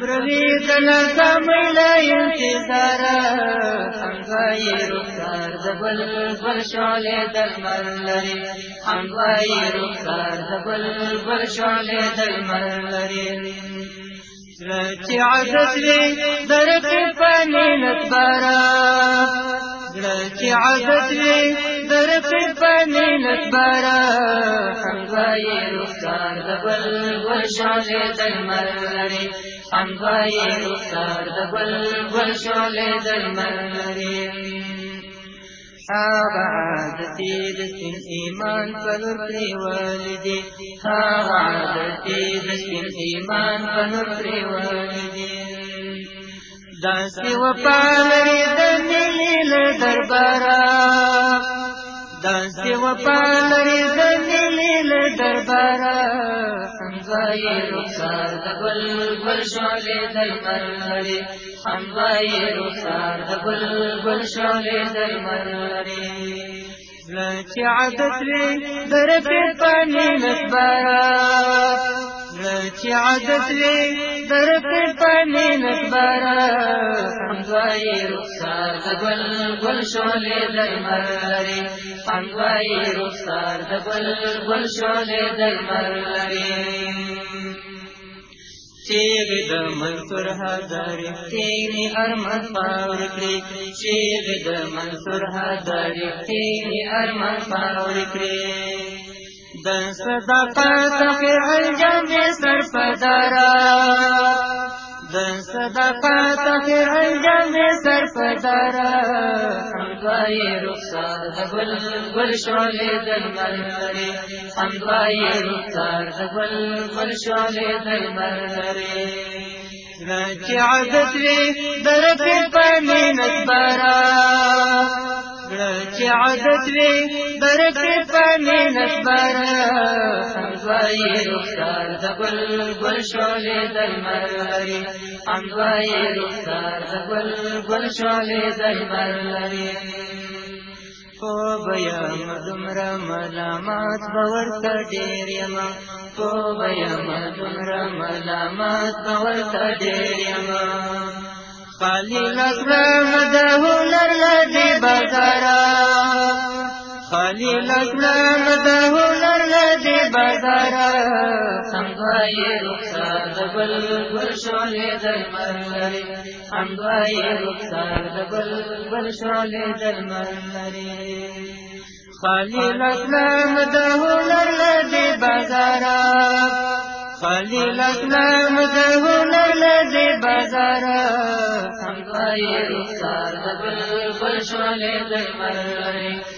پردی دلا سملا انتظارا همغای رخصار دبل بل شعل دلمر لري همغای رخصار دبل بل شعل دلمر لري رچی عادت وی درق پانی نتبارا رچی عادت وی درق پانی نتبارا همغای رخسار د بل وشاله دلمري انوار رخسار د بل وشاله دلمري هاغه عادتې د سپین ایمان په نور پریوالدي هاغه عادتې د سپین ایمان په نور پریوالدي داسې وفا لري د ملي له دربارا داسې وفا لري د ملي ل دربار حمزای رخسار د بل بل شواله د مرلري حمزای رخسار د بل بل شواله د مرلري لچ عادت لري درپې پانی نسبارا چې عادت وې درپ په مينت بارا خندوای رخسار د ګل ګل شولې درمرلري خندوای رخسار د ګل ګل شولې درمرلري چیغ د منصور حضر تیری ارمان پاور کړی چیغ د منصور حضر تیری ارمان پاور کړی د صدقات خیر الجمع سر پدارا د صدقات خیر الجمع سر پدارا حمدای رخصار د گل گل شعله د مرلری حمدای رخصار د گل گل شعله د مرلری راجع عادت لرب پامین اکبرا چې عادت وي برکې پنې نسبر حمزای رخصار د گل گل شولې د مرلري حمزای رخصار د گل گل شولې د مرلري خوب یم دمرا ملامات باورت ډیر یم خوب یم دمرا ملامات باورت ډیر یم خالی لکرم د هنر ہمارے روچا ڈبل شاء الموائی روسا ڈبل شالے ڈر ملے پانی لکھ لو لال بازارا پانی لگ لو لال بازارا ہموارے روسا ڈبل بچا لے ڈنر